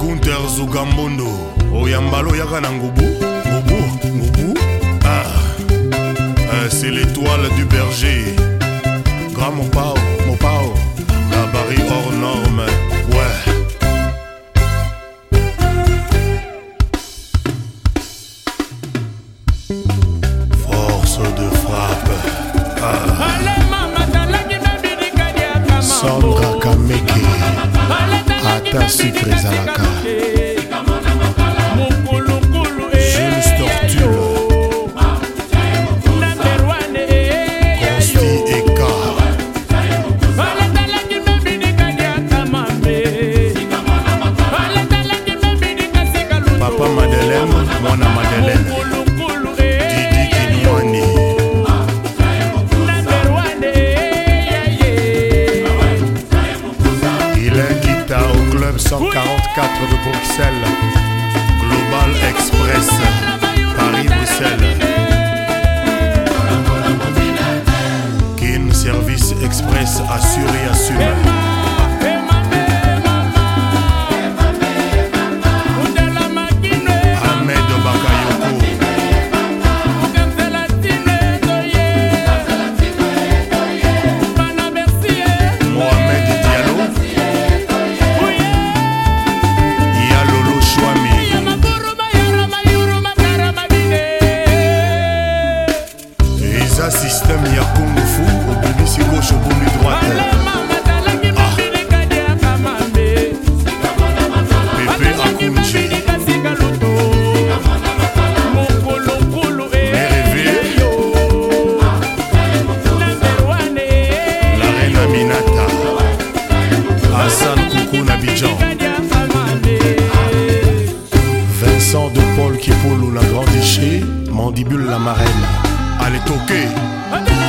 gunter zugambondo. Oyambalo oyaka na ngubu. Ngubu ngubu. Ah, euh, c'est l'étoile du berger. Grand mopao mopao. Gabarit hors norme. Ouais. Force de frappe, ah. Sandra Kameke. ata sufre ezalaka. Marcella. Mandibule la marraine. Allez, toquer!